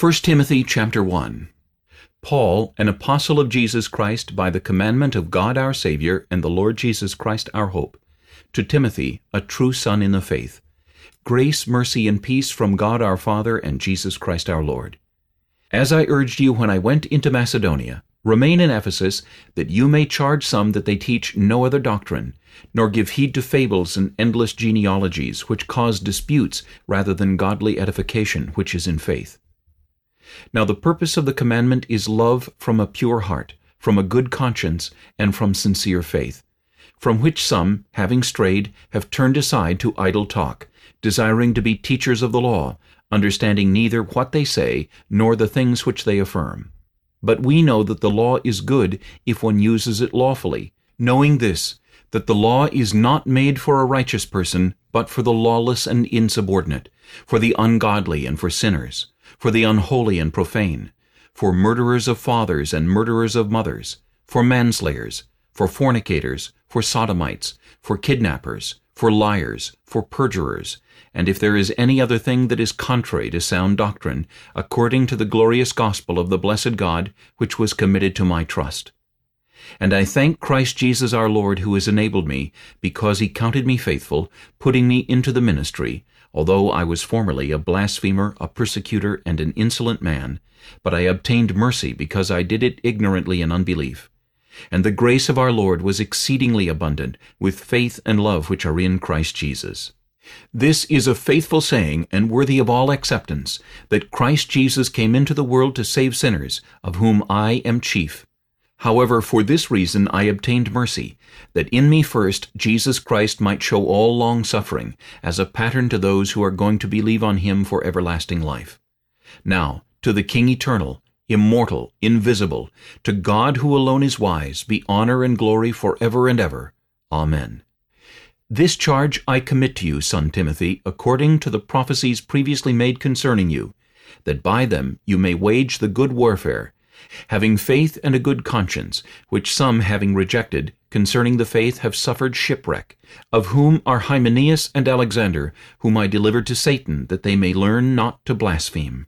1 Timothy chapter 1 Paul, an apostle of Jesus Christ by the commandment of God our Savior and the Lord Jesus Christ our hope, to Timothy, a true son in the faith, grace, mercy, and peace from God our Father and Jesus Christ our Lord. As I urged you when I went into Macedonia, remain in Ephesus, that you may charge some that they teach no other doctrine, nor give heed to fables and endless genealogies, which cause disputes rather than godly edification, which is in faith. Now the purpose of the commandment is love from a pure heart, from a good conscience, and from sincere faith, from which some, having strayed, have turned aside to idle talk, desiring to be teachers of the law, understanding neither what they say, nor the things which they affirm. But we know that the law is good if one uses it lawfully, knowing this, that the law is not made for a righteous person, but for the lawless and insubordinate, for the ungodly and for sinners, for the unholy and profane, for murderers of fathers and murderers of mothers, for manslayers, for fornicators, for sodomites, for kidnappers, for liars, for perjurers, and if there is any other thing that is contrary to sound doctrine, according to the glorious gospel of the blessed God, which was committed to my trust. And I thank Christ Jesus our Lord, who has enabled me, because he counted me faithful, putting me into the ministry, although I was formerly a blasphemer, a persecutor, and an insolent man, but I obtained mercy because I did it ignorantly in unbelief. And the grace of our Lord was exceedingly abundant, with faith and love which are in Christ Jesus. This is a faithful saying and worthy of all acceptance, that Christ Jesus came into the world to save sinners, of whom I am chief. However, for this reason I obtained mercy, that in me first Jesus Christ might show all long-suffering, as a pattern to those who are going to believe on him for everlasting life. Now, to the King eternal, immortal, invisible, to God who alone is wise, be honor and glory for ever and ever. Amen. This charge I commit to you, son Timothy, according to the prophecies previously made concerning you, that by them you may wage the good warfare, having faith and a good conscience, which some having rejected, concerning the faith have suffered shipwreck, of whom are Hymenaeus and Alexander, whom I delivered to Satan, that they may learn not to blaspheme.